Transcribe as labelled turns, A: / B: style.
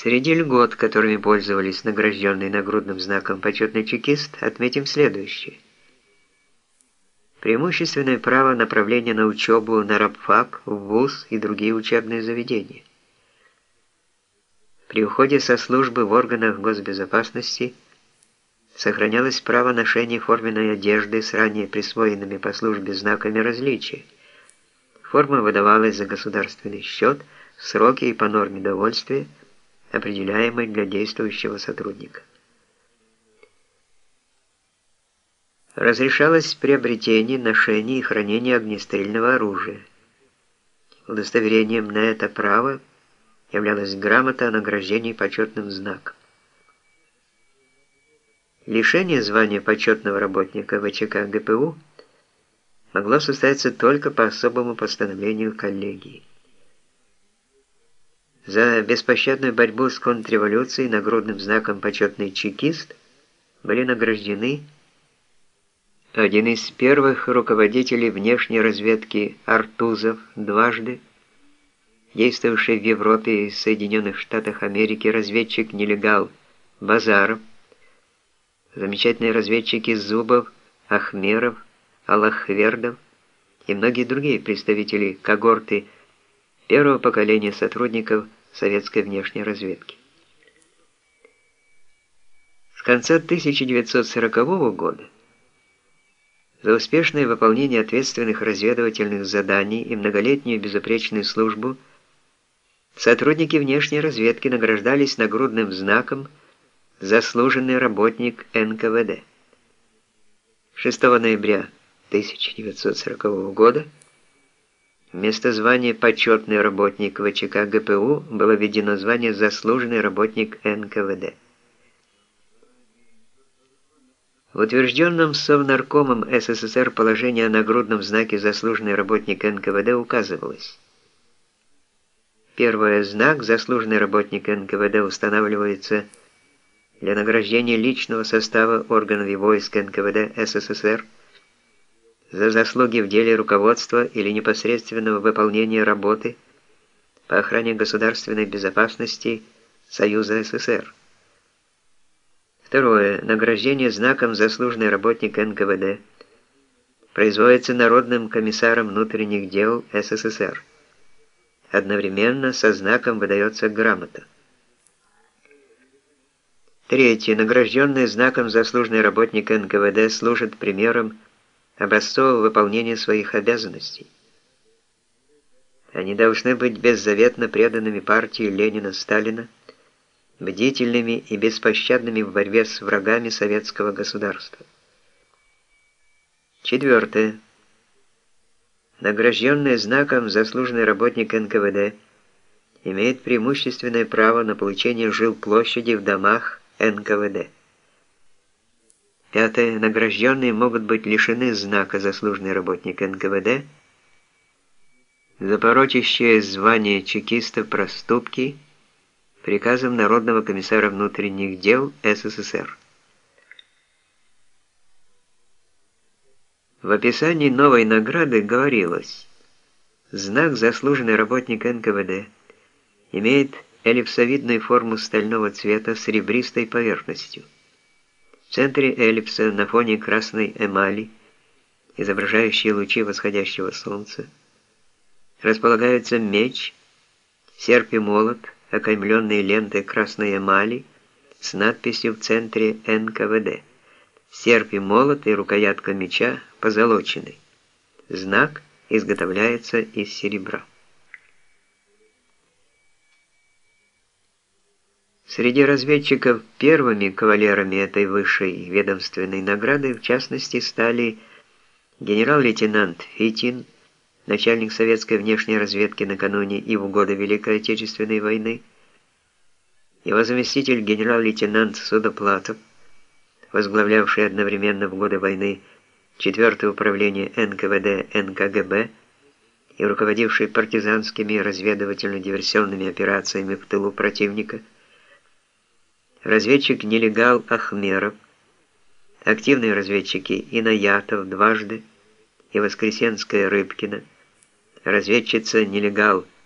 A: Среди льгот, которыми пользовались награжденные нагрудным знаком почетный чекист, отметим следующее. Преимущественное право направления на учебу на рабфак, в ВУЗ и другие учебные заведения. При уходе со службы в органах госбезопасности сохранялось право ношения форменной одежды с ранее присвоенными по службе знаками различия. Форма выдавалась за государственный счет, сроки и по норме довольствия, определяемой для действующего сотрудника. Разрешалось приобретение, ношение и хранение огнестрельного оружия. Удостоверением на это право являлась грамота о награждении почетным знаком. Лишение звания почетного работника ВЧК ГПУ могло состояться только по особому постановлению коллегии. За беспощадную борьбу с контрреволюцией нагрудным знаком «Почетный чекист» были награждены один из первых руководителей внешней разведки Артузов дважды, действовавший в Европе и Соединенных Штатах Америки разведчик-нелегал Базаров, замечательные разведчики Зубов, Ахмеров, Аллахвердов и многие другие представители когорты первого поколения сотрудников советской внешней разведки. С конца 1940 года за успешное выполнение ответственных разведывательных заданий и многолетнюю безупречную службу сотрудники внешней разведки награждались нагрудным знаком «Заслуженный работник НКВД». 6 ноября 1940 года Вместо звания «почетный работник ВЧК ГПУ» было введено звание «заслуженный работник НКВД». В утвержденном Совнаркомом СССР положении о нагрудном знаке «Заслуженный работник НКВД» указывалось. Первое. Знак «Заслуженный работник НКВД» устанавливается для награждения личного состава органов и войск НКВД СССР – за заслуги в деле руководства или непосредственного выполнения работы по охране государственной безопасности Союза СССР. Второе. Награждение знаком «Заслуженный работник НКВД» производится Народным комиссаром внутренних дел СССР. Одновременно со знаком выдается грамота. Третье. Награжденный знаком «Заслуженный работник НКВД» служит примером образцового выполнения своих обязанностей. Они должны быть беззаветно преданными партии Ленина-Сталина, бдительными и беспощадными в борьбе с врагами советского государства. Четвертое. Награжденный знаком заслуженный работник НКВД имеет преимущественное право на получение жилплощади в домах НКВД. Пятое. Награжденные могут быть лишены знака «Заслуженный работник НКВД», за порочащее звание чекиста проступки приказом Народного комиссара внутренних дел СССР. В описании новой награды говорилось, знак «Заслуженный работник НКВД» имеет эллипсовидную форму стального цвета с ребристой поверхностью. В центре эллипса на фоне красной эмали, изображающей лучи восходящего солнца, располагаются меч, серп и молот, окаймленные лентой красной эмали, с надписью в центре НКВД. Серп и молот и рукоятка меча позолочены. Знак изготовляется из серебра. Среди разведчиков первыми кавалерами этой высшей ведомственной награды в частности стали генерал-лейтенант Фитин, начальник советской внешней разведки накануне и в годы Великой Отечественной войны, его заместитель генерал-лейтенант Судоплатов, возглавлявший одновременно в годы войны 4 управление НКВД НКГБ и руководивший партизанскими разведывательно-диверсионными операциями в тылу противника – разведчик-нелегал Ахмеров, активные разведчики Инаятов дважды и Воскресенская Рыбкина, разведчица-нелегал